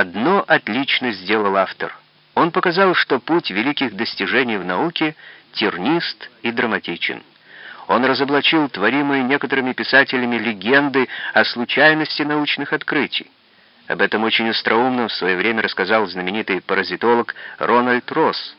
одно отлично сделал автор. Он показал, что путь великих достижений в науке тернист и драматичен. Он разоблачил творимые некоторыми писателями легенды о случайности научных открытий. Об этом очень остроумно в свое время рассказал знаменитый паразитолог Рональд Росс.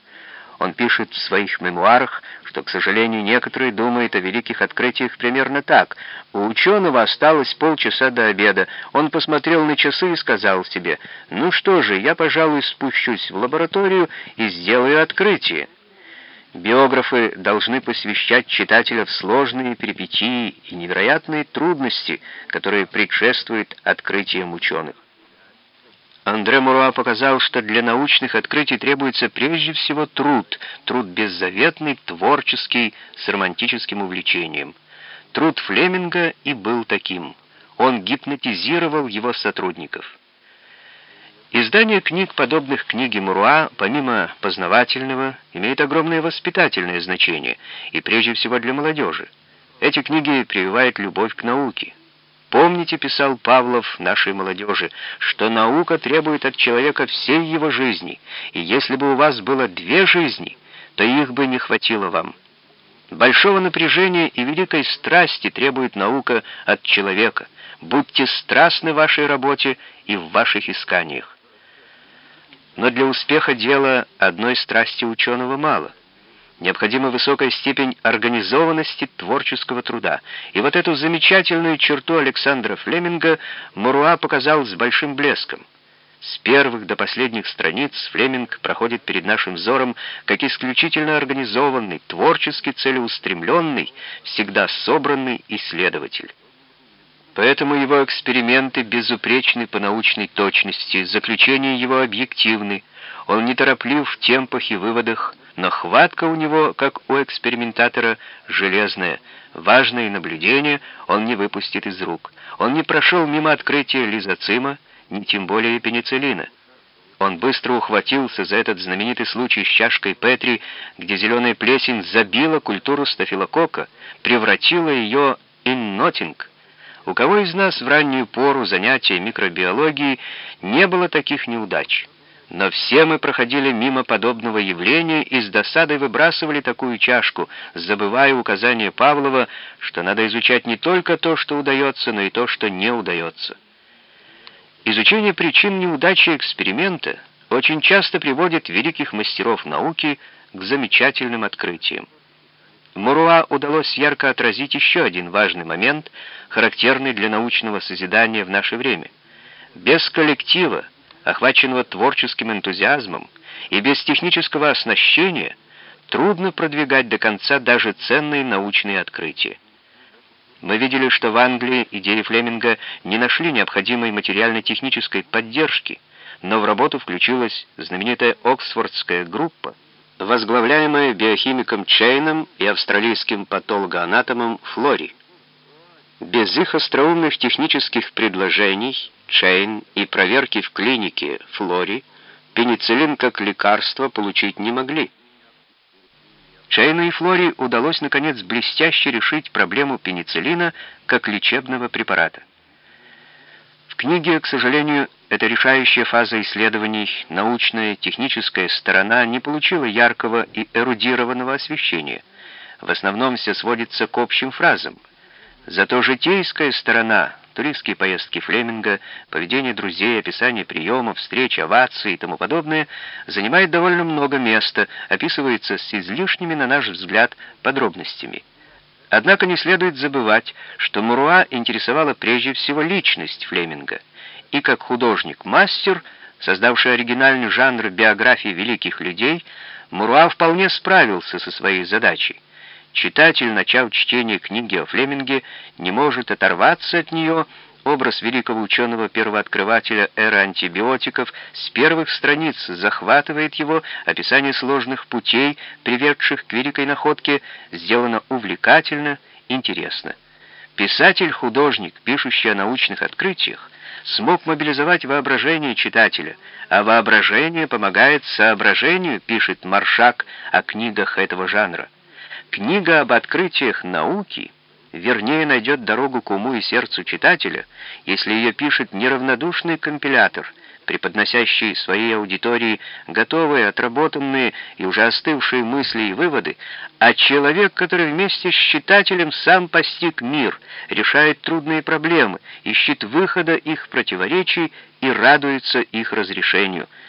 Он пишет в своих мемуарах, что, к сожалению, некоторые думают о великих открытиях примерно так. У ученого осталось полчаса до обеда. Он посмотрел на часы и сказал себе, «Ну что же, я, пожалуй, спущусь в лабораторию и сделаю открытие». Биографы должны посвящать читателя в сложные перипетии и невероятные трудности, которые предшествуют открытиям ученых. Андре Муруа показал, что для научных открытий требуется прежде всего труд, труд беззаветный, творческий, с романтическим увлечением. Труд Флеминга и был таким. Он гипнотизировал его сотрудников. Издание книг, подобных книге Муруа, помимо познавательного, имеет огромное воспитательное значение, и прежде всего для молодежи. Эти книги прививают любовь к науке. Помните, писал Павлов нашей молодежи, что наука требует от человека всей его жизни, и если бы у вас было две жизни, то их бы не хватило вам. Большого напряжения и великой страсти требует наука от человека. Будьте страстны в вашей работе и в ваших исканиях. Но для успеха дела одной страсти ученого мало — Необходима высокая степень организованности творческого труда. И вот эту замечательную черту Александра Флеминга Муруа показал с большим блеском. С первых до последних страниц Флеминг проходит перед нашим взором как исключительно организованный, творчески целеустремленный, всегда собранный исследователь. Поэтому его эксперименты безупречны по научной точности, заключения его объективны, он нетороплив в темпах и выводах, но хватка у него, как у экспериментатора, железная. Важное наблюдение он не выпустит из рук. Он не прошел мимо открытия лизоцима, ни тем более пенициллина. Он быстро ухватился за этот знаменитый случай с чашкой Петри, где зеленая плесень забила культуру стафилокока, превратила ее in nothing. У кого из нас в раннюю пору занятия микробиологией не было таких неудач? Но все мы проходили мимо подобного явления и с досадой выбрасывали такую чашку, забывая указание Павлова, что надо изучать не только то, что удается, но и то, что не удается. Изучение причин неудачи эксперимента очень часто приводит великих мастеров науки к замечательным открытиям. Муруа удалось ярко отразить еще один важный момент, характерный для научного созидания в наше время. Без коллектива, охваченного творческим энтузиазмом и без технического оснащения, трудно продвигать до конца даже ценные научные открытия. Мы видели, что в Англии идеи Флеминга не нашли необходимой материально-технической поддержки, но в работу включилась знаменитая Оксфордская группа, возглавляемая биохимиком Чейном и австралийским патологоанатомом Флори. Без их остроумных технических предложений, Чейн и проверки в клинике Флори, пенициллин как лекарство получить не могли. Чейну и Флори удалось, наконец, блестяще решить проблему пенициллина как лечебного препарата. В книге, к сожалению, эта решающая фаза исследований, научная, техническая сторона не получила яркого и эрудированного освещения. В основном все сводится к общим фразам – Зато житейская сторона, туристские поездки Флеминга, поведение друзей, описание приемов, встреч, оваций и тому подобное, занимает довольно много места, описывается с излишними, на наш взгляд, подробностями. Однако не следует забывать, что Муруа интересовала прежде всего личность Флеминга, и как художник-мастер, создавший оригинальный жанр биографии великих людей, Муруа вполне справился со своей задачей. Читатель, начав чтение книги о Флеминге, не может оторваться от нее. Образ великого ученого-первооткрывателя эры антибиотиков с первых страниц захватывает его, описание сложных путей, приведших к великой находке, сделано увлекательно, интересно. Писатель-художник, пишущий о научных открытиях, смог мобилизовать воображение читателя, а воображение помогает соображению, пишет Маршак о книгах этого жанра. Книга об открытиях науки вернее найдет дорогу к уму и сердцу читателя, если ее пишет неравнодушный компилятор, преподносящий своей аудитории готовые, отработанные и уже остывшие мысли и выводы, а человек, который вместе с читателем сам постиг мир, решает трудные проблемы, ищет выхода их противоречий и радуется их разрешению —